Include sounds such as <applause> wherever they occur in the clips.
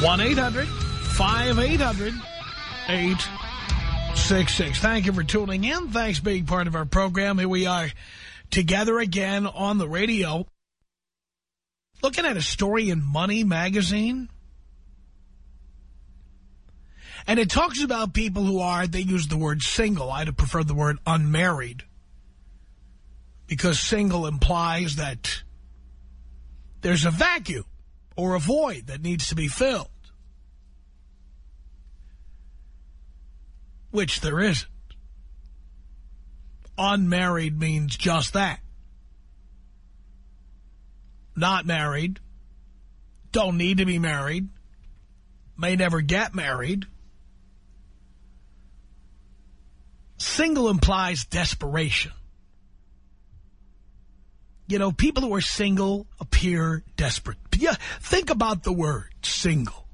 1-800-5800-866. Thank you for tuning in. Thanks being part of our program. Here we are together again on the radio. Looking at a story in Money magazine. And it talks about people who are, they use the word single. I'd have preferred the word unmarried. Because single implies that there's a vacuum or a void that needs to be filled. Which there isn't. Unmarried means just that. Not married. Don't need to be married. May never get married. Single implies desperation. You know, people who are single appear desperate. Yeah, think about the word single.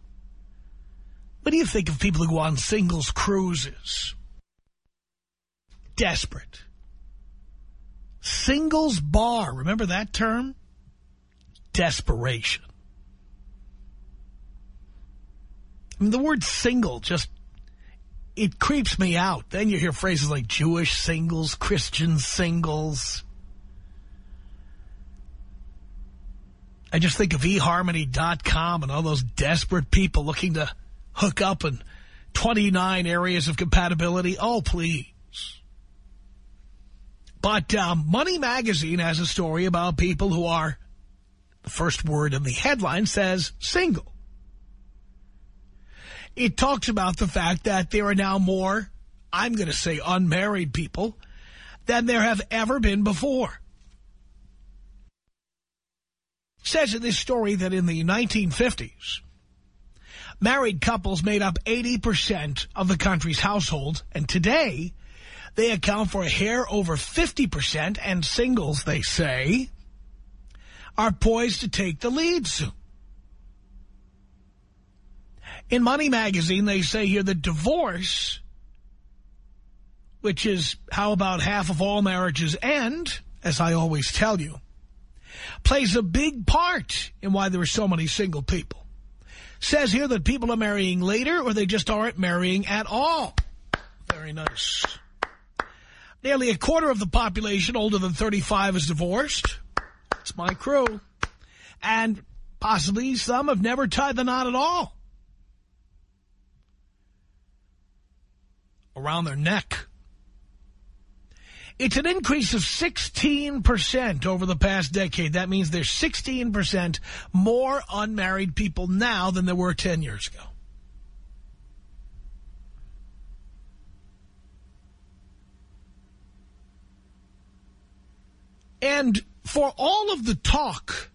What do you think of people who go on singles cruises? Desperate. Singles bar, remember that term? Desperation. I mean, the word single just, it creeps me out. Then you hear phrases like Jewish singles, Christian singles. I just think of eHarmony.com and all those desperate people looking to hook up in 29 areas of compatibility. Oh, please. But um, Money Magazine has a story about people who are, the first word in the headline says single. It talks about the fact that there are now more, I'm going to say unmarried people, than there have ever been before says in this story that in the 1950s, married couples made up 80% of the country's households, and today they account for a hair over 50%, and singles, they say, are poised to take the lead soon. In Money Magazine, they say here that divorce, which is how about half of all marriages end, as I always tell you, plays a big part in why there are so many single people. Says here that people are marrying later or they just aren't marrying at all. Very nice. Nearly a quarter of the population older than 35 is divorced. It's my crew. And possibly some have never tied the knot at all. Around their neck. It's an increase of 16% over the past decade. That means there's 16% more unmarried people now than there were 10 years ago. And for all of the talk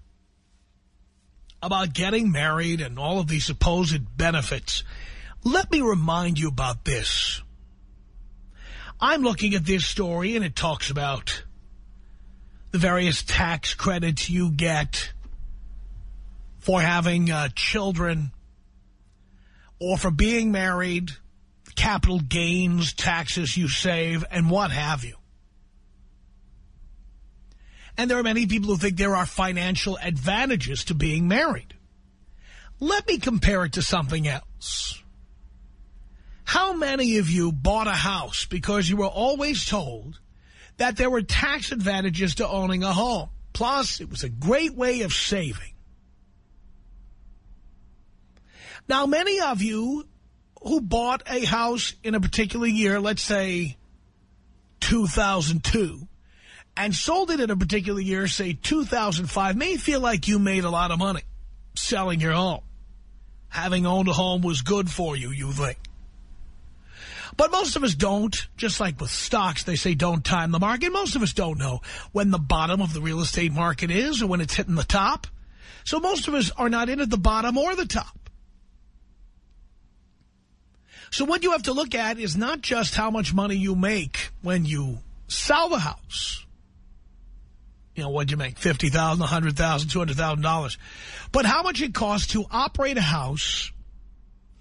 about getting married and all of these supposed benefits, let me remind you about this. I'm looking at this story, and it talks about the various tax credits you get for having uh, children or for being married, capital gains, taxes you save, and what have you. And there are many people who think there are financial advantages to being married. Let me compare it to something else. How many of you bought a house because you were always told that there were tax advantages to owning a home? Plus, it was a great way of saving. Now, many of you who bought a house in a particular year, let's say 2002, and sold it in a particular year, say 2005, may feel like you made a lot of money selling your home. Having owned a home was good for you, you think. But most of us don't. Just like with stocks, they say don't time the market. Most of us don't know when the bottom of the real estate market is or when it's hitting the top. So most of us are not in at the bottom or the top. So what you have to look at is not just how much money you make when you sell the house. You know, what'd you make? $50,000, $100,000, $200,000. But how much it costs to operate a house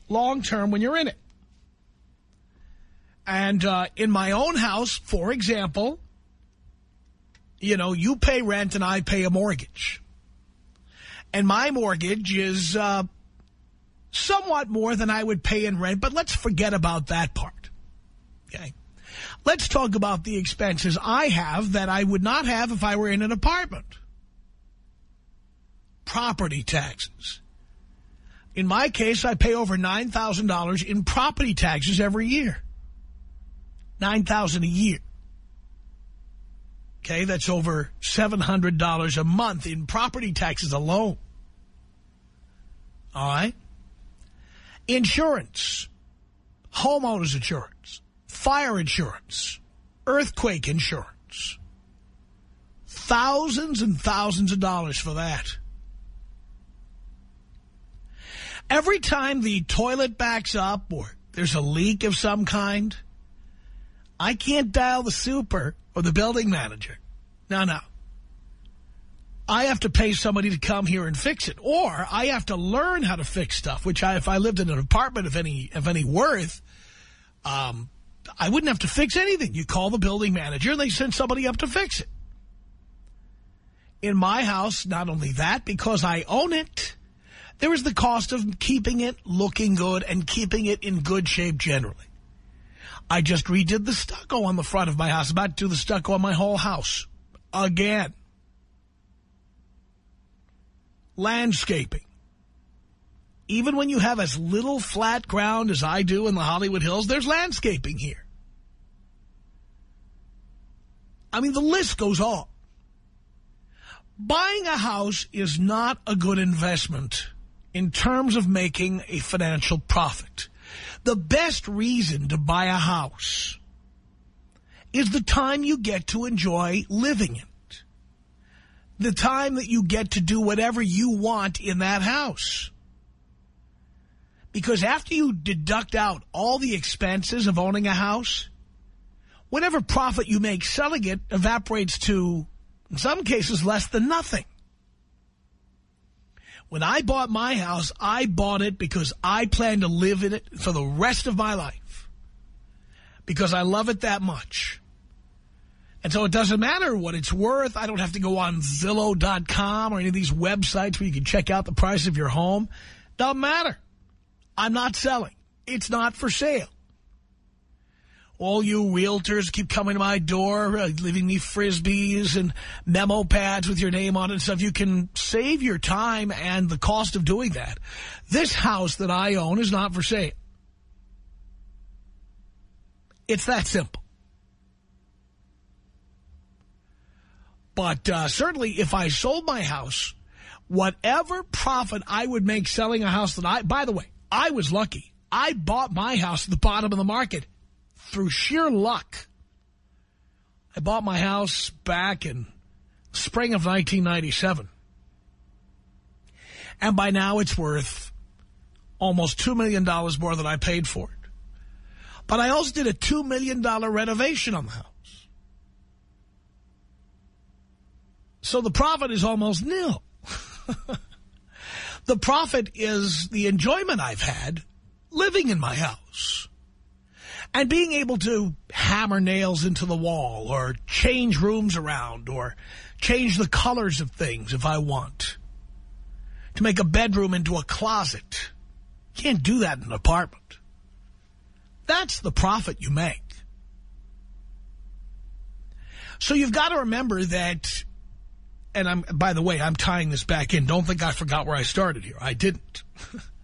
long-term when you're in it. And uh, in my own house, for example, you know, you pay rent and I pay a mortgage. And my mortgage is uh, somewhat more than I would pay in rent, but let's forget about that part. Okay. Let's talk about the expenses I have that I would not have if I were in an apartment. Property taxes. In my case, I pay over $9,000 in property taxes every year. 9,000 a year. Okay, that's over $700 a month in property taxes alone. All right? Insurance, homeowners insurance, fire insurance, earthquake insurance. Thousands and thousands of dollars for that. Every time the toilet backs up or there's a leak of some kind, I can't dial the super or the building manager. No, no. I have to pay somebody to come here and fix it. Or I have to learn how to fix stuff, which I, if I lived in an apartment of any, of any worth, um, I wouldn't have to fix anything. You call the building manager and they send somebody up to fix it. In my house, not only that, because I own it, there is the cost of keeping it looking good and keeping it in good shape generally. I just redid the stucco on the front of my house. about to do the stucco on my whole house. Again. Landscaping. Even when you have as little flat ground as I do in the Hollywood Hills, there's landscaping here. I mean, the list goes on. Buying a house is not a good investment in terms of making a financial profit. The best reason to buy a house is the time you get to enjoy living it. The time that you get to do whatever you want in that house. Because after you deduct out all the expenses of owning a house, whatever profit you make selling it evaporates to, in some cases, less than nothing. When I bought my house, I bought it because I plan to live in it for the rest of my life. Because I love it that much. And so it doesn't matter what it's worth. I don't have to go on Zillow.com or any of these websites where you can check out the price of your home. Doesn't matter. I'm not selling. It's not for sale. All you realtors keep coming to my door, uh, leaving me Frisbees and memo pads with your name on it and stuff. You can save your time and the cost of doing that. This house that I own is not for sale. It's that simple. But uh, certainly if I sold my house, whatever profit I would make selling a house that I, by the way, I was lucky. I bought my house at the bottom of the market through sheer luck. I bought my house back in spring of 1997. And by now it's worth almost $2 million more than I paid for it. But I also did a $2 million renovation on the house. So the profit is almost nil. <laughs> the profit is the enjoyment I've had living in my house. And being able to hammer nails into the wall or change rooms around or change the colors of things if I want. To make a bedroom into a closet. You can't do that in an apartment. That's the profit you make. So you've got to remember that, and I'm, by the way, I'm tying this back in. Don't think I forgot where I started here. I didn't. <laughs>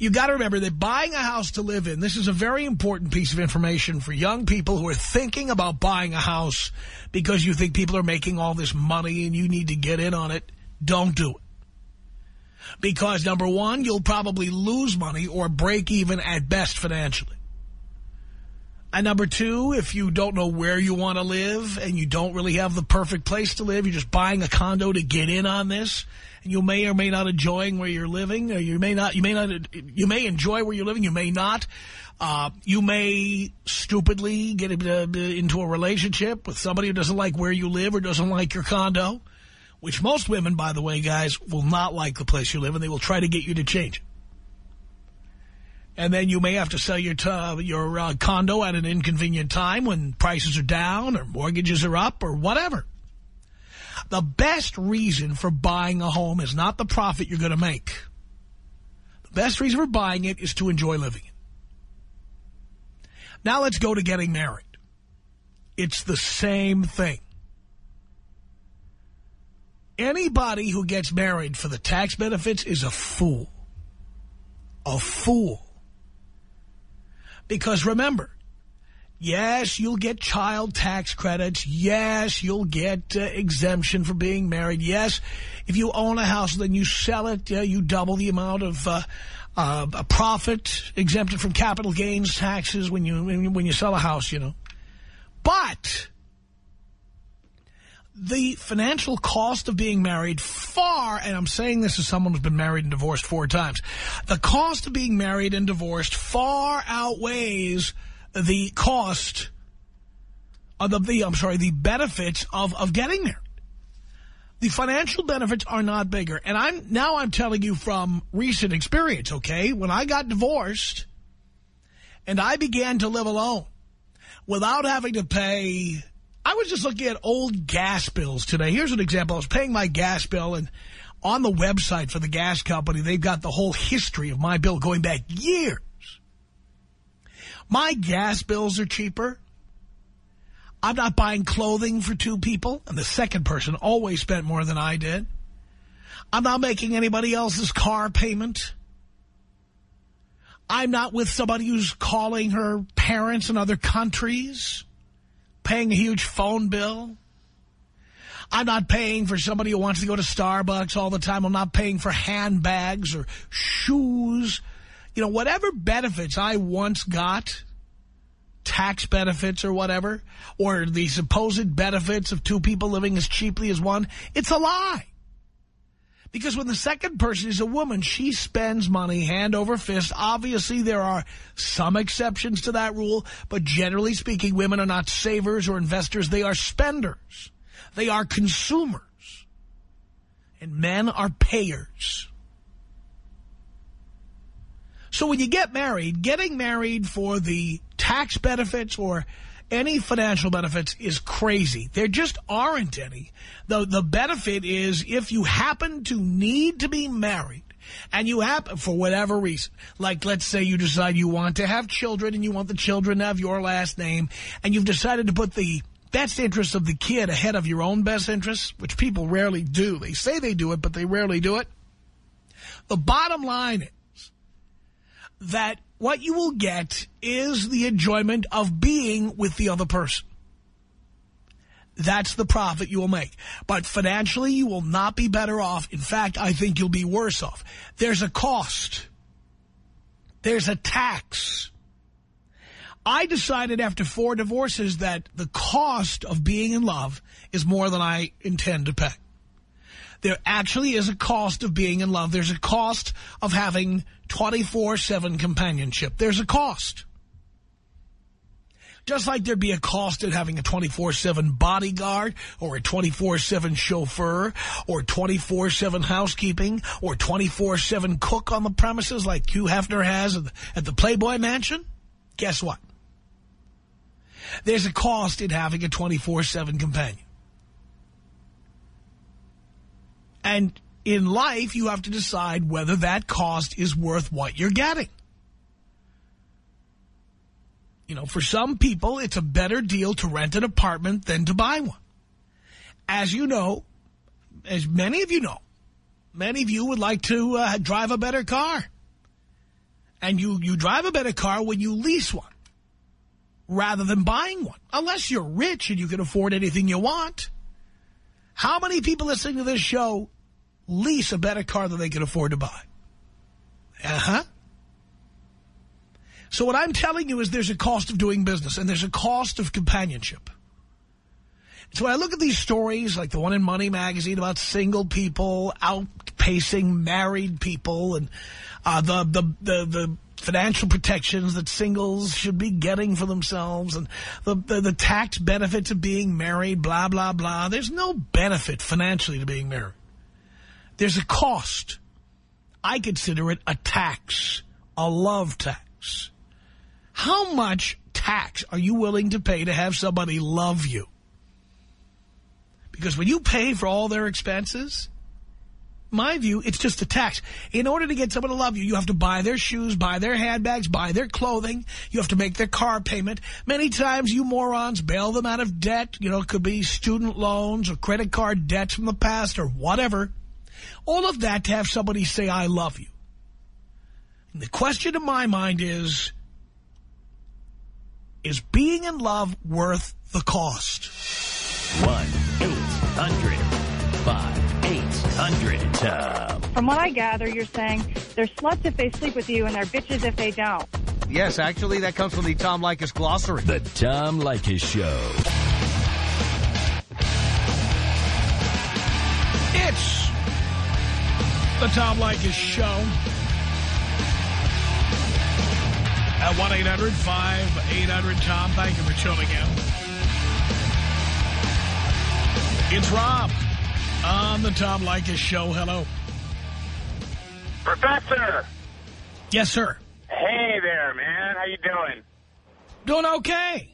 You got to remember that buying a house to live in, this is a very important piece of information for young people who are thinking about buying a house because you think people are making all this money and you need to get in on it. Don't do it. Because, number one, you'll probably lose money or break even at best financially. And number two, if you don't know where you want to live and you don't really have the perfect place to live, you're just buying a condo to get in on this, and you may or may not enjoying where you're living, or you may not, you may not, you may enjoy where you're living, you may not. Uh, you may stupidly get into a relationship with somebody who doesn't like where you live or doesn't like your condo, which most women, by the way, guys, will not like the place you live, and they will try to get you to change it and then you may have to sell your your uh, condo at an inconvenient time when prices are down or mortgages are up or whatever. The best reason for buying a home is not the profit you're going to make. The best reason for buying it is to enjoy living it. Now let's go to getting married. It's the same thing. Anybody who gets married for the tax benefits is a fool. A fool. Because remember, yes, you'll get child tax credits. Yes, you'll get uh, exemption for being married. Yes, if you own a house, then you sell it, uh, you double the amount of uh, uh, a profit exempted from capital gains taxes when you when you sell a house, you know. But the financial cost of being married far, and I'm saying this as someone who's been married and divorced four times, the cost of being married and divorced far outweighs the cost of the, the I'm sorry, the benefits of, of getting married. The financial benefits are not bigger. And I'm now I'm telling you from recent experience, okay? When I got divorced and I began to live alone without having to pay I was just looking at old gas bills today. Here's an example. I was paying my gas bill, and on the website for the gas company, they've got the whole history of my bill going back years. My gas bills are cheaper. I'm not buying clothing for two people, and the second person always spent more than I did. I'm not making anybody else's car payment. I'm not with somebody who's calling her parents in other countries paying a huge phone bill. I'm not paying for somebody who wants to go to Starbucks all the time. I'm not paying for handbags or shoes. You know, whatever benefits I once got, tax benefits or whatever, or the supposed benefits of two people living as cheaply as one, it's a lie. Because when the second person is a woman, she spends money hand over fist. Obviously, there are some exceptions to that rule, but generally speaking, women are not savers or investors. They are spenders. They are consumers. And men are payers. So when you get married, getting married for the tax benefits or any financial benefits is crazy. There just aren't any. The, the benefit is if you happen to need to be married, and you happen, for whatever reason, like let's say you decide you want to have children and you want the children to have your last name, and you've decided to put the best interest of the kid ahead of your own best interests, which people rarely do. They say they do it, but they rarely do it. The bottom line is that what you will get is the enjoyment of being with the other person. That's the profit you will make. But financially, you will not be better off. In fact, I think you'll be worse off. There's a cost. There's a tax. I decided after four divorces that the cost of being in love is more than I intend to pay. There actually is a cost of being in love. There's a cost of having 24-7 companionship. There's a cost. Just like there'd be a cost in having a 24-7 bodyguard or a 24-7 chauffeur or 24-7 housekeeping or 24-7 cook on the premises like Hugh Hefner has at the, Playboy Mansion. Guess what? There's a cost in having a 24-7 companion. And in life, you have to decide whether that cost is worth what you're getting. You know, for some people, it's a better deal to rent an apartment than to buy one. As you know, as many of you know, many of you would like to uh, drive a better car. And you, you drive a better car when you lease one rather than buying one. Unless you're rich and you can afford anything you want. How many people listening to this show lease a better car than they can afford to buy? Uh-huh. So what I'm telling you is there's a cost of doing business and there's a cost of companionship. So when I look at these stories, like the one in Money Magazine about single people outpacing married people and uh, the, the, the, the financial protections that singles should be getting for themselves and the, the, the tax benefits of being married, blah, blah, blah. There's no benefit financially to being married. There's a cost. I consider it a tax, a love tax. How much tax are you willing to pay to have somebody love you? Because when you pay for all their expenses, my view, it's just a tax. In order to get someone to love you, you have to buy their shoes, buy their handbags, buy their clothing. You have to make their car payment. Many times you morons bail them out of debt. You know, it could be student loans or credit card debts from the past or whatever. All of that to have somebody say, I love you. And the question in my mind is, is being in love worth the cost? 1-800-5800-TOM. Uh, from what I gather, you're saying they're sluts if they sleep with you and they're bitches if they don't. Yes, actually, that comes from the Tom Leykis glossary. The Tom Leykis Show. The Tom Leykis Show. At 1-800-5800-TOM. Thank you for tuning in. It's Rob on the Tom Leykis Show. Hello. Professor! Yes, sir. Hey there, man. How you doing? Doing okay.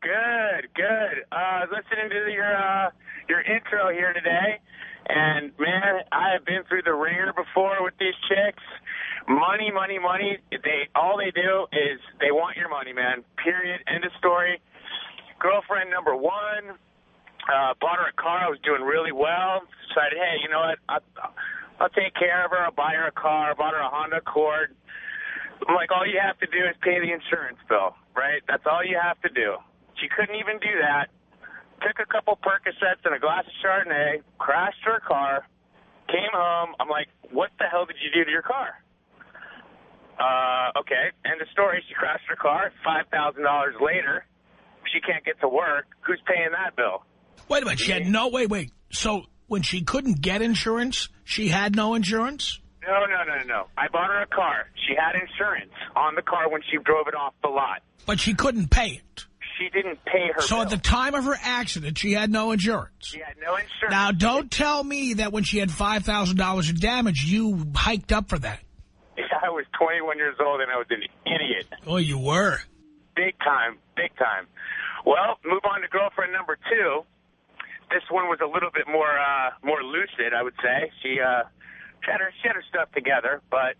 Good, good. Uh, listening to your uh, your intro here today, and man, I have been through the ringer before with these chicks. Money, money, money. They all they do is they want your money, man. Period. End of story. Girlfriend number one. Uh, bought her a car. I was doing really well. Decided, hey, you know what? I'll, I'll take care of her. I'll buy her a car. Bought her a Honda Accord. I'm like, all you have to do is pay the insurance bill, right? That's all you have to do. She couldn't even do that. Took a couple Percocets and a glass of Chardonnay, crashed her car, came home. I'm like, what the hell did you do to your car? Uh, okay, end of story. She crashed her car. $5,000 later, she can't get to work. Who's paying that bill? Wait a minute. She had no... Wait, wait. So when she couldn't get insurance, she had no insurance? No, no, no, no. I bought her a car. She had insurance on the car when she drove it off the lot. But she couldn't pay it. She didn't pay her So bill. at the time of her accident, she had no insurance. She had no insurance. Now, don't tell me that when she had $5,000 in damage, you hiked up for that. <laughs> I was 21 years old and I was an idiot. Oh, you were. Big time, big time. Well, move on to girlfriend number two. This one was a little bit more uh, more lucid, I would say. She uh, she had her she had her stuff together, but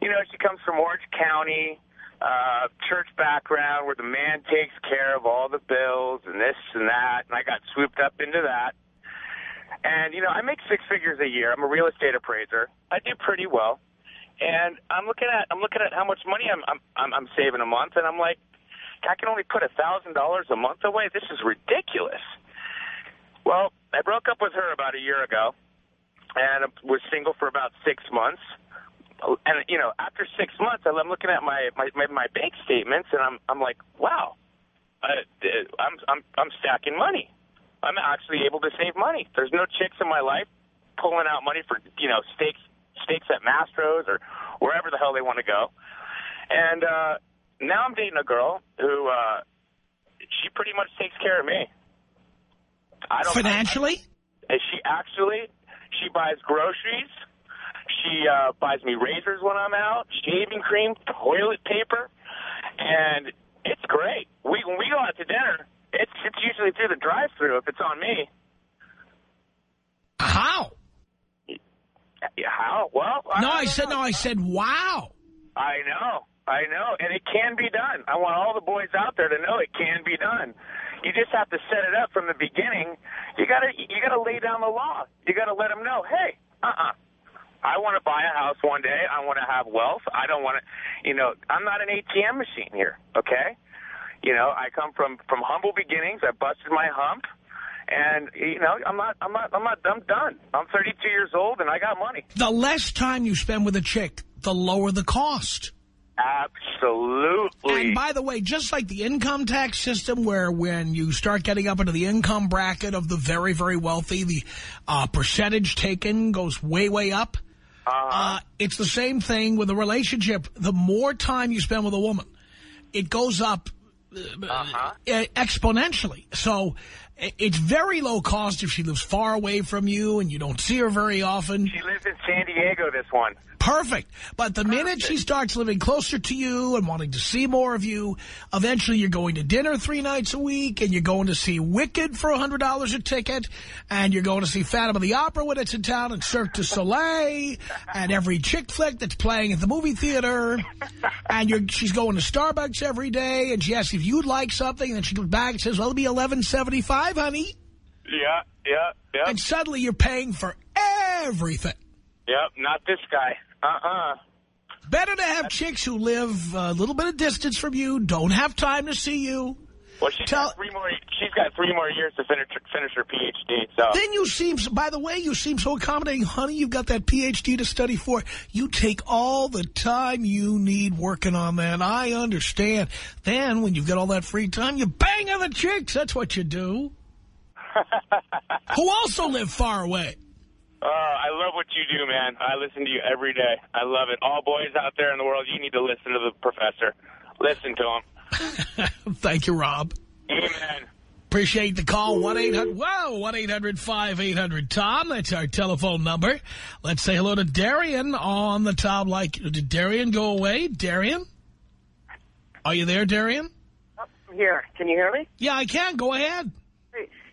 you know she comes from Orange County, uh, church background where the man takes care of all the bills and this and that, and I got swooped up into that. And you know I make six figures a year. I'm a real estate appraiser. I do pretty well, and I'm looking at I'm looking at how much money I'm I'm I'm, saving a month, and I'm like, I can only put a thousand dollars a month away. This is ridiculous. Well, I broke up with her about a year ago, and was single for about six months. And you know, after six months, I'm looking at my my my, my bank statements, and I'm I'm like, wow, uh, I'm I'm I'm stacking money. I'm actually able to save money. There's no chicks in my life pulling out money for you know steaks steaks at Mastro's or wherever the hell they want to go. And uh, now I'm dating a girl who uh, she pretty much takes care of me. I don't Financially? and she actually she buys groceries. She uh, buys me razors when I'm out, shaving cream, toilet paper, and it's great. We when we go out to dinner, it's it's usually through the drive-through if it's on me. How? Yeah, how? Well, No, I said, know. no, I said, wow. I know, I know, and it can be done. I want all the boys out there to know it can be done. You just have to set it up from the beginning. You gotta, you gotta lay down the law. You gotta let them know, hey, uh-uh, I want to buy a house one day. I want to have wealth. I don't want to, you know, I'm not an ATM machine here, okay? You know, I come from from humble beginnings. I busted my hump. And you know, I'm not, I'm not, I'm not, I'm done. I'm 32 years old and I got money. The less time you spend with a chick, the lower the cost. Absolutely. And by the way, just like the income tax system where when you start getting up into the income bracket of the very, very wealthy, the uh, percentage taken goes way, way up. Uh-huh. Uh, it's the same thing with a relationship. The more time you spend with a woman, it goes up uh, Uh-huh. exponentially. So it's very low cost if she lives far away from you and you don't see her very often. She lives in San Diego. This one. Perfect. But the minute she starts living closer to you and wanting to see more of you, eventually you're going to dinner three nights a week and you're going to see Wicked for $100 a ticket and you're going to see Phantom of the Opera when it's in town and Cirque du Soleil and every chick flick that's playing at the movie theater. And you're, she's going to Starbucks every day and she asks if you'd like something and then she comes back and says, well, it'll be $11.75, honey. Yeah, yeah, yeah. And suddenly you're paying for everything. Yep, not this guy. Uh-uh. Better to have chicks who live a little bit of distance from you, don't have time to see you. Well, she's Tell- got three more. She's got three more years to finish finish her PhD. So Then you seem, by the way, you seem so accommodating. Honey, you've got that PhD to study for. You take all the time you need working on that. I understand. Then when you've got all that free time, you bang other chicks. That's what you do. <laughs> who also live far away. Uh, I love what you do, man. I listen to you every day. I love it. All boys out there in the world, you need to listen to the professor. Listen to him. <laughs> Thank you, Rob. Amen. Appreciate the call. 1-800, wow, 1-800-5800-TOM. That's our telephone number. Let's say hello to Darian on the Tom like. Did Darian go away? Darian? Are you there, Darian? Here, can you hear me? Yeah, I can. Go ahead.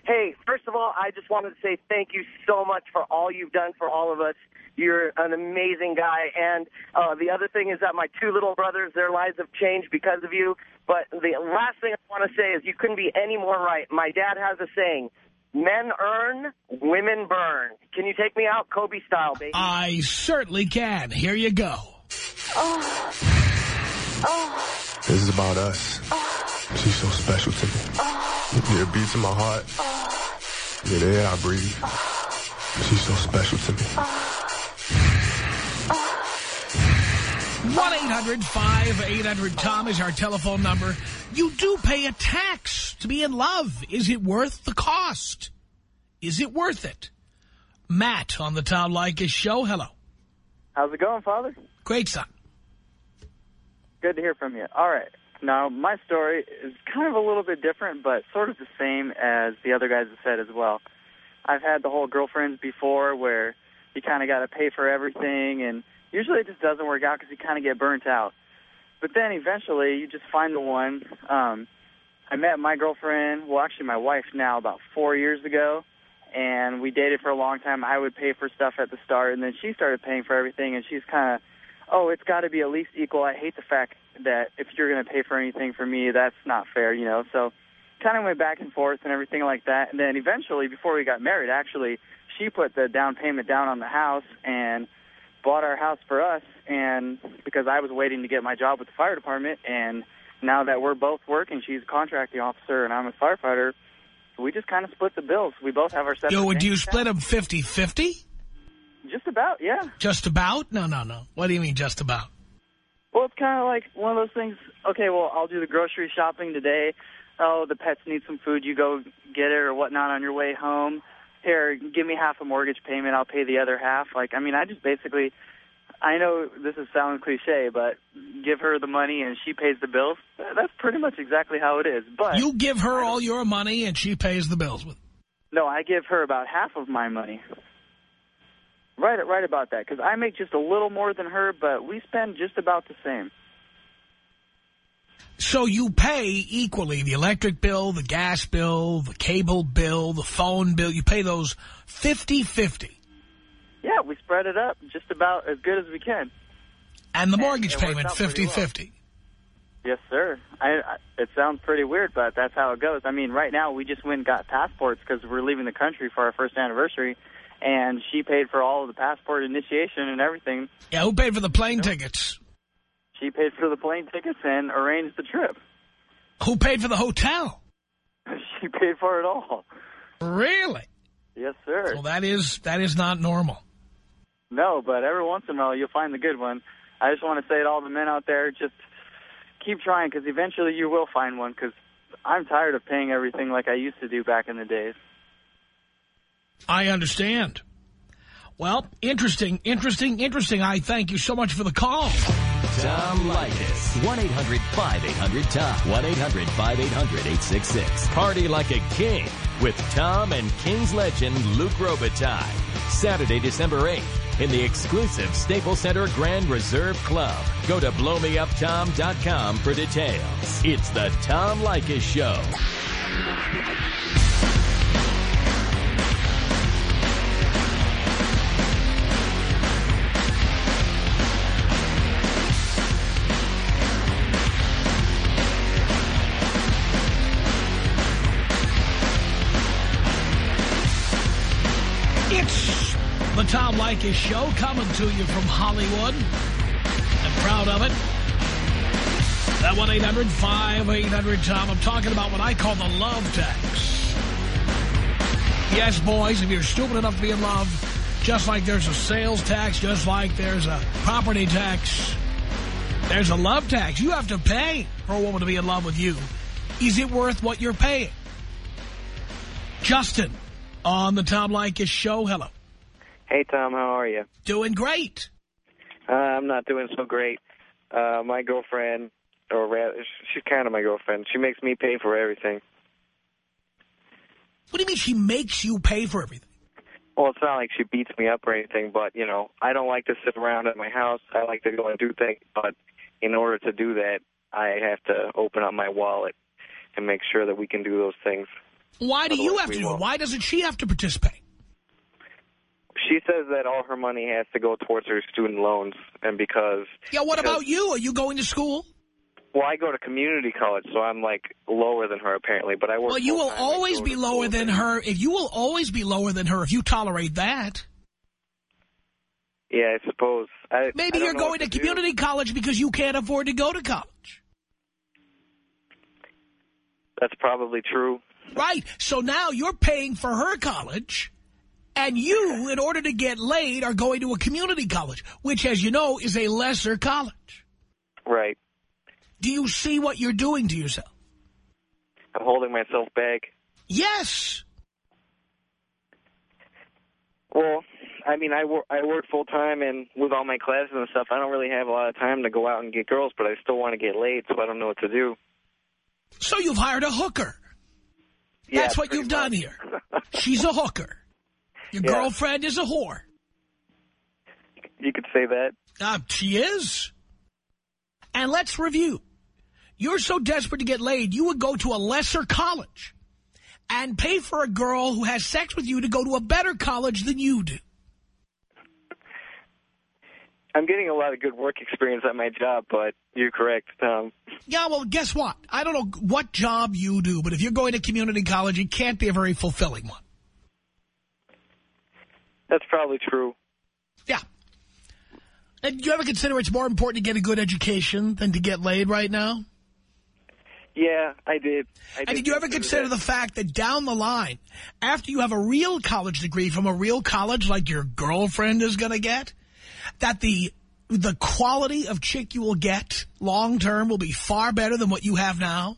Hey, hey, first of all, I just wanted to say thank you so much for all you've done for all of us. You're an amazing guy. And uh, the other thing is that my two little brothers, their lives have changed because of you. But the last thing I want to say is you couldn't be any more right. My dad has a saying, men earn, women burn. Can you take me out Kobe style, baby? I certainly can. Here you go. Oh. Oh. This is about us. She's so special to me. Yeah, it beats in my heart. Yeah, the air I breathe. She's so special to me. 1-800-5800-TOM is our telephone number. You do pay a tax to be in love. Is it worth the cost? Is it worth it? Matt on the Tom Leykis show. Hello. How's it going, Father? Great son. Good to hear from you. All right. Now, my story is kind of a little bit different, but sort of the same as the other guys have said as well. I've had the whole girlfriends before where you kind of got to pay for everything, and usually it just doesn't work out because you kind of get burnt out. But then eventually you just find the one. Um, I met my girlfriend, well, actually my wife now, about four years ago, and we dated for a long time. I would pay for stuff at the start, and then she started paying for everything, and she's kind of oh, it's got to be at least equal. I hate the fact that if you're going to pay for anything for me, that's not fair, you know. So kind of went back and forth and everything like that. And then eventually, before we got married, actually, she put the down payment down on the house and bought our house for us. And because I was waiting to get my job with the fire department, and now that we're both working, she's a contracting officer and I'm a firefighter. We just kind of split the bills. We both have our separate. Yo, do you split them 50-50? Just about, yeah. Just about? No, no, no. What do you mean just about? Well, it's kind of like one of those things. Okay, well, I'll do the grocery shopping today. Oh, the pets need some food. You go get it or whatnot on your way home. Here, give me half a mortgage payment. I'll pay the other half. Like, I mean, I just basically, I know this is sounding cliche, but give her the money and she pays the bills. That's pretty much exactly how it is. But You give her all your money and she pays the bills with no, I give her about half of my money. Right, right about that. Because I make just a little more than her, but we spend just about the same. So you pay equally the electric bill, the gas bill, the cable bill, the phone bill. You pay those 50-50. Yeah, we spread it up just about as good as we can. And the mortgage works payment out pretty well. 50-50. Yes, sir. I, I, it sounds pretty weird, but that's how it goes. I mean, right now we just went and got passports because we're leaving the country for our first anniversary, and she paid for all of the passport initiation and everything. Yeah, who paid for the plane tickets? She paid for the plane tickets and arranged the trip. Who paid for the hotel? <laughs> She paid for it all. Really? Yes, sir. Well, that is that is not normal. No, but every once in a while you'll find the good one. I just want to say to all the men out there, just keep trying because eventually you will find one because I'm tired of paying everything like I used to do back in the days. I understand. Well, interesting, interesting, interesting. I thank you so much for the call. Tom Leykis. 1-800-5800-TOM. 1-800-5800-866. Party like a king with Tom and King's legend Luc Robitaille. Saturday, December 8th in the exclusive Staples Center Grand Reserve Club. Go to blowmeuptom.com for details. It's the Tom Leykis Show. The Show coming to you from Hollywood. I'm proud of it. That 1-800-5800-TOM. I'm talking about what I call the love tax. Yes, boys, if you're stupid enough to be in love, just like there's a sales tax, just like there's a property tax, there's a love tax. You have to pay for a woman to be in love with you. Is it worth what you're paying? Justin on the Tom Leykis Show. Hello. Hey, Tom, how are you? Doing great. Uh, I'm not doing so great. Uh, my girlfriend, or rather, she's kind of my girlfriend. She makes me pay for everything. What do you mean she makes you pay for everything? Well, it's not like she beats me up or anything, but, you know, I don't like to sit around at my house. I like to go and do things, but in order to do that, I have to open up my wallet and make sure that we can do those things. Why do you have to do it? Why doesn't she have to participate? She says that all her money has to go towards her student loans, and because... Yeah, what because- about you? Are you going to school? Well, I go to community college, so I'm, like, lower than her, apparently, but I work Well, you will always be lower than her. If you will always be lower than her if you tolerate that. Yeah, I suppose. I, Maybe I you're going what to community college because you can't afford to go to college. That's probably true. Right. So now you're paying for her college, and you, in order to get laid, are going to a community college, which, as you know, is a lesser college. Right. Do you see what you're doing to yourself? I'm holding myself back. Yes. Well, I mean, I work, I work full time, and with all my classes and stuff, I don't really have a lot of time to go out and get girls, but I still want to get laid, so I don't know what to do. So you've hired a hooker. Yeah, That's what you've done here. She's a hooker. Your Yeah. girlfriend is a whore. You could say that. Uh, she is. And let's review. You're so desperate to get laid, you would go to a lesser college and pay for a girl who has sex with you to go to a better college than you do. I'm getting a lot of good work experience at my job, but you're correct. Um, Yeah, well, guess what? I don't know what job you do, but if you're going to community college, it can't be a very fulfilling one. That's probably true. Yeah. And do you ever consider it's more important to get a good education than to get laid right now? Yeah, I did. I And did you ever consider that. the fact that down the line, after you have a real college degree from a real college like your girlfriend is going to get, that the the quality of chick you will get long term will be far better than what you have now?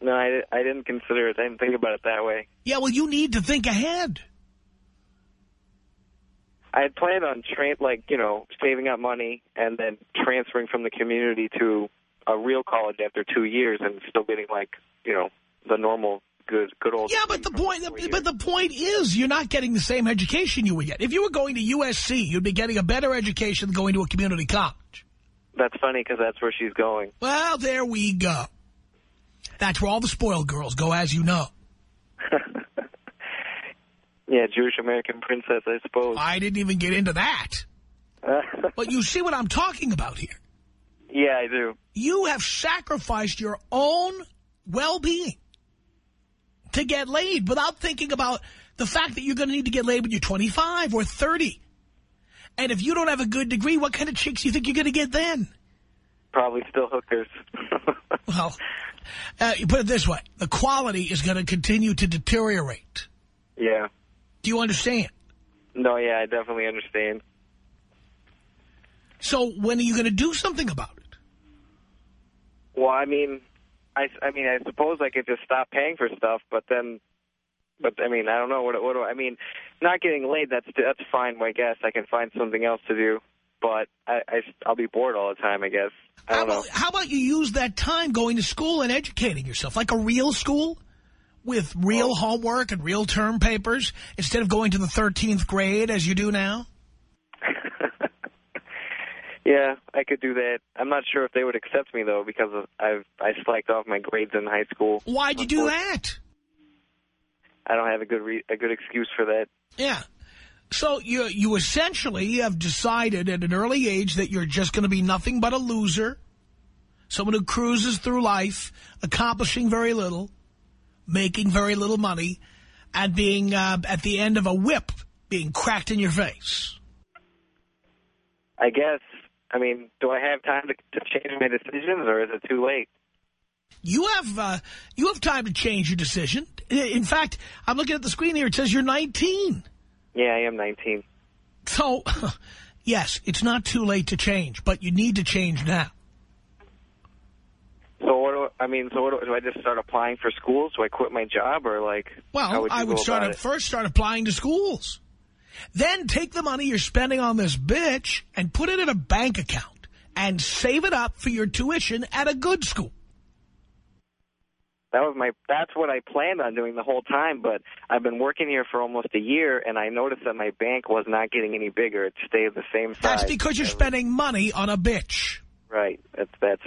No, I, I didn't consider it. I didn't think about it that way. Yeah, well, you need to think ahead. I had planned on train like you know saving up money and then transferring from the community to a real college after two years and still getting like you know the normal good good old Yeah, but the point, but the point is, you're not getting the same education you would get if you were going to USC. You'd be getting a better education than going to a community college. that's funny because that's where she's going. Well, there we go. That's where all the spoiled girls go, as you know. Yeah, Jewish American princess, I suppose. I didn't even get into that. <laughs> But you see what I'm talking about here. Yeah, I do. You have sacrificed your own well-being to get laid without thinking about the fact that you're going to need to get laid when you're 25 or 30. And if you don't have a good degree, what kind of chicks do you think you're going to get then? Probably still hookers. <laughs> well, uh, you put it this way. The quality is going to continue to deteriorate. Yeah. Do you understand? No, yeah, I definitely understand. So when are you going to do something about it? Well, I mean, I, I mean, I suppose I could just stop paying for stuff, but then, but I mean, I don't know what, what do I mean. Not getting laid, that's that's fine. I guess I can find something else to do, but I, I I'll be bored all the time. I guess. I How don't know. about, how about you use that time going to school and educating yourself, like a real school with real homework and real term papers, instead of going to the 13th grade as you do now? <laughs> Yeah, I could do that. I'm not sure if they would accept me though because I've I slacked off my grades in high school. Why'd you do that? I don't have a good re a good excuse for that. Yeah. So you you essentially have decided at an early age that you're just going to be nothing but a loser, someone who cruises through life, accomplishing very little, making very little money, and being uh, at the end of a whip being cracked in your face. I guess. I mean, do I have time to, to change my decisions, or is it too late? You have uh, you have time to change your decision. In fact, I'm looking at the screen here. It says you're 19. Yeah, I am 19. So, <laughs> yes, it's not too late to change, but you need to change now. So what do I mean? So what do, do I just start applying for schools? Do I quit my job, or like? Well, would I would start at first start applying to schools. Then take the money you're spending on this bitch and put it in a bank account and save it up for your tuition at a good school. That was my. That's what I planned on doing the whole time. But I've been working here for almost a year, and I noticed that my bank was not getting any bigger. It stayed the same size. That's because you're spending money on a bitch. Right. That's that's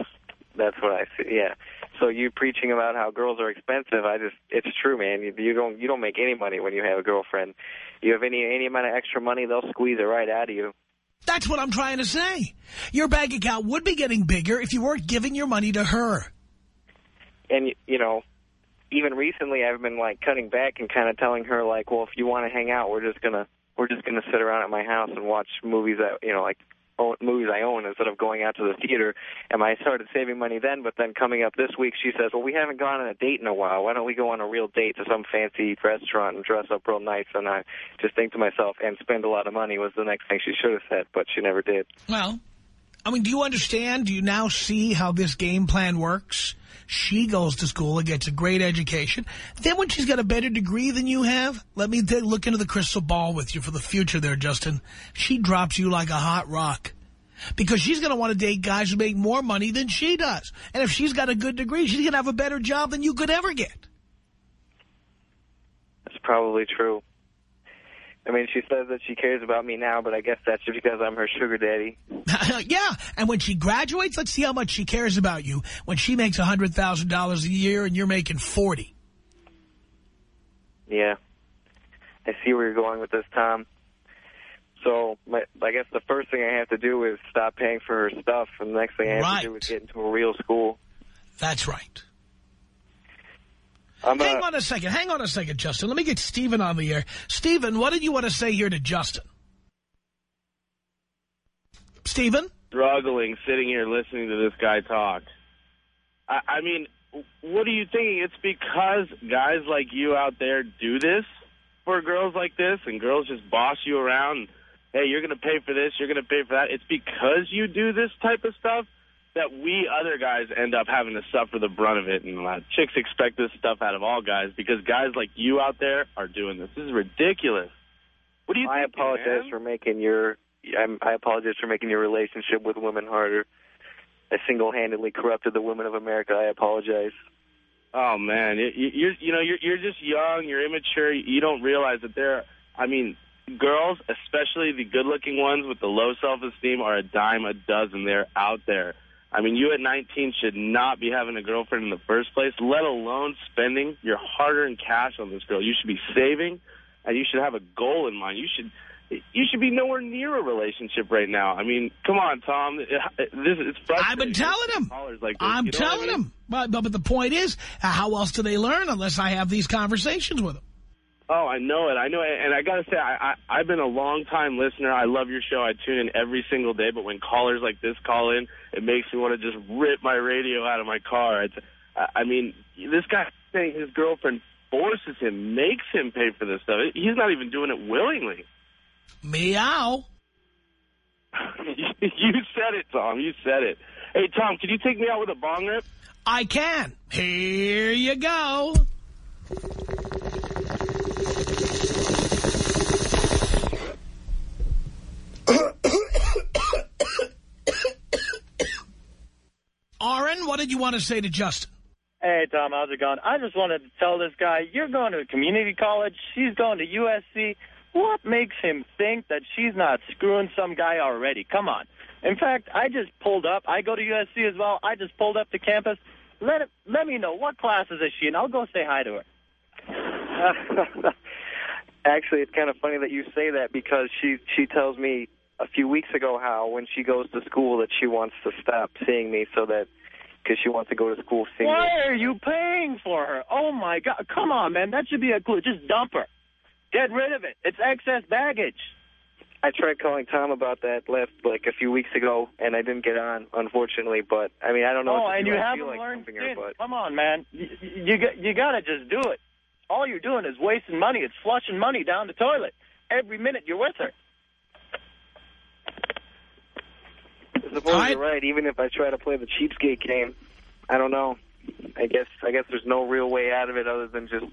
that's what I see. Yeah. So you preaching about how girls are expensive, I just it's true, man. You, you don't you don't make any money when you have a girlfriend. You have any any amount of extra money, they'll squeeze it right out of you. That's what I'm trying to say. Your bank account would be getting bigger if you weren't giving your money to her. And you know, even recently I've been like cutting back and kind of telling her like, well, if you want to hang out, we're just gonna we're just gonna sit around at my house and watch movies that you know like own, movies I own instead of going out to the theater. And I started saving money then, but then coming up this week, she says, well, we haven't gone on a date in a while. Why don't we go on a real date to some fancy restaurant and dress up real nice? And I just think to myself, and spend a lot of money was the next thing she should have said, but she never did. Well, I mean, do you understand? Do you now see how this game plan works? She goes to school and gets a great education. Then when she's got a better degree than you have, let me look into the crystal ball with you for the future there, Justin. She drops you like a hot rock. Because she's going to want to date guys who make more money than she does. And if she's got a good degree, she's going to have a better job than you could ever get. That's probably true. I mean, she says that she cares about me now, but I guess that's just because I'm her sugar daddy. <laughs> yeah, and when she graduates, let's see how much she cares about you when she makes a $100,000 a year and you're making 40. Yeah. I see where you're going with this, Tom. So my, I guess the first thing I have to do is stop paying for her stuff, and the next thing I have Right. to do is get into a real school. That's right. I'm, Hang uh, on a second. Hang on a second, Justin. Let me get Stephen on the air. Stephen, what did you want to say here to Justin? Stephen? struggling sitting here listening to this guy talk. I, I mean, what are you thinking? It's because guys like you out there do this for girls like this, and girls just boss you around. Hey, you're going to pay for this, you're going to pay for that. It's because you do this type of stuff that we other guys end up having to suffer the brunt of it. And uh, chicks expect this stuff out of all guys because guys like you out there are doing this. This is ridiculous. What do you I think? apologize for making your I'm, I apologize for making your relationship with women harder. I single-handedly corrupted the women of America. I apologize. Oh man, you, you- you're you know you're you're just young, you're immature. You don't realize that there. I mean, girls, especially the good-looking ones with the low self-esteem, are a dime a dozen. They're out there. I mean, you at 19 should not be having a girlfriend in the first place, let alone spending your hard-earned cash on this girl. You should be saving and you should have a goal in mind. You should you should be nowhere near a relationship right now. I mean, come on, Tom. This it's frustrating. I've been telling him. Like I'm you know telling I mean? him. But, but, but the point is, how else do they learn unless I have these conversations with them? Oh, I know it. I know it. And I got to say, I, I, I've been a long-time listener. I love your show. I tune in every single day. But when callers like this call in, it makes me want to just rip my radio out of my car. It's, I I mean, this guy saying his girlfriend forces him, makes him pay for this stuff. He's not even doing it willingly. Meow. <laughs> you said it, Tom. You said it. Hey, Tom, can you take me out with a bong rip? I can. Here you go. Aaron, what did you want to say to Justin? Hey, Tom, how's it going? I just wanted to tell this guy, you're going to a community college, she's going to USC. What makes him think that she's not screwing some guy already? Come on. In fact, I just pulled up. I go to USC as well. I just pulled up to campus. Let it, let me know what classes is she in. I'll go say hi to her. <laughs> Actually, it's kind of funny that you say that because she she tells me a few weeks ago how when she goes to school that she wants to stop seeing me so that because she wants to go to school seeing Why are you paying for her? Oh, my God. Come on, man. That should be a clue. Just dump her. Get rid of it. It's excess baggage. I tried calling Tom about that last like a few weeks ago, and I didn't get on, unfortunately. But I mean, I don't know. Oh, and you haven't like learned her, but Come on, man. You, you, you got to just do it. All you're doing is wasting money. It's flushing money down the toilet. Every minute you're with her. I suppose you're right. Even if I try to play the cheapskate game, I don't know. I guess I guess there's no real way out of it other than just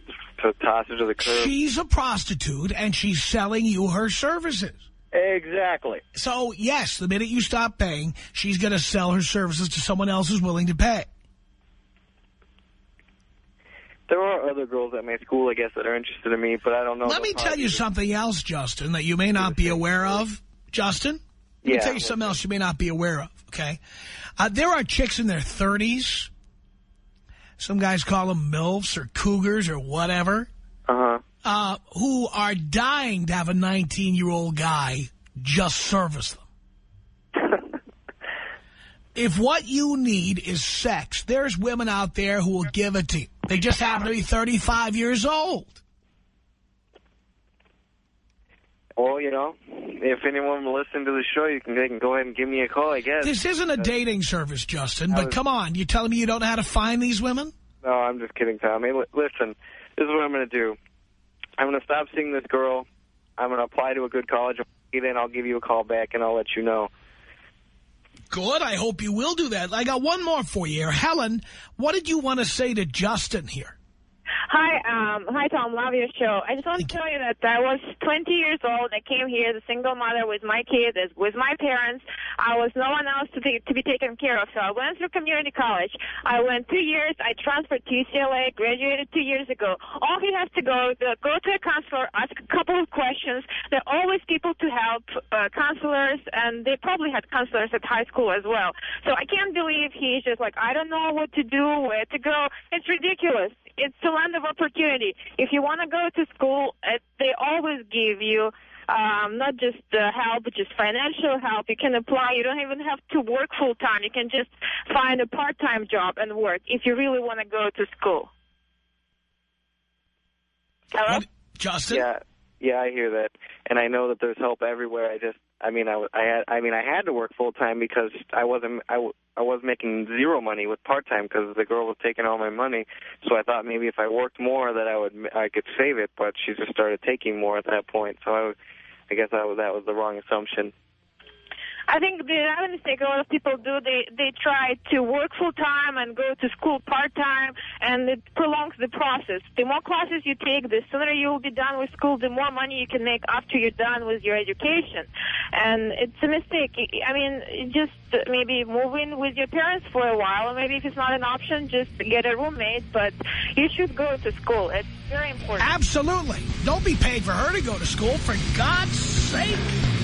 to toss her to the curb. She's a prostitute, and she's selling you her services. Exactly. So, yes, the minute you stop paying, she's going to sell her services to someone else who's willing to pay. There are other girls at my school, I guess, that are interested in me, but I don't know. Let me tell you something else, Justin, that you may not be aware of. Justin? Let me tell you something else you may not be aware of, okay? Uh, there are chicks in their 30s. Some guys call them MILFs or cougars or whatever. Uh-huh. Uh, who are dying to have a 19-year-old guy just service them. <laughs> if what you need is sex, there's women out there who will give it to you. They just happen to be 35 years old. Well, you know, if anyone will listen to the show, you can, they can go ahead and give me a call, I guess. This isn't a dating service, Justin, but was- come on. You're telling me you don't know how to find these women? No, I'm just kidding, Tom. Hey, li- listen, this is what I'm going to do. I'm going to stop seeing this girl. I'm going to apply to a good college. Then I'll give you a call back, and I'll let you know. Good. I hope you will do that. I got one more for you here. Helen, what did you want to say to Justin here? Hi, um, hi Tom, love your show. I just want to tell you that I was 20 years old. I came here as a single mother with my kids, with my parents. I was no one else to, take, to be taken care of. So I went through community college. I went two years. I transferred to UCLA, graduated two years ago. All he has to go, go to a counselor, ask a couple of questions. There are always people to help, uh, counselors, and they probably had counselors at high school as well. So I can't believe he's just like, I don't know what to do, where to go. It's ridiculous. It's a land of opportunity. If you want to go to school, uh, they always give you um, not just uh, help, just financial help. You can apply. You don't even have to work full time. You can just find a part-time job and work if you really want to go to school. Hello? Justin? Yeah, yeah, I hear that, and I know that there's help everywhere. I just, I mean, I, I had, I mean, I had to work full time because I wasn't, I, I was making zero money with part time because the girl was taking all my money. So I thought maybe if I worked more that I would, I could save it. But she just started taking more at that point. So I, I guess that was that was the wrong assumption. I think the other mistake a lot of people do, they they try to work full time and go to school part time, and it prolongs the process. The more classes you take, the sooner you will be done with school, the more money you can make after you're done with your education. And it's a mistake. I mean, just maybe move in with your parents for a while, or maybe if it's not an option, just get a roommate. But you should go to school. It's very important. Absolutely. Don't be paying for her to go to school, for God's sake.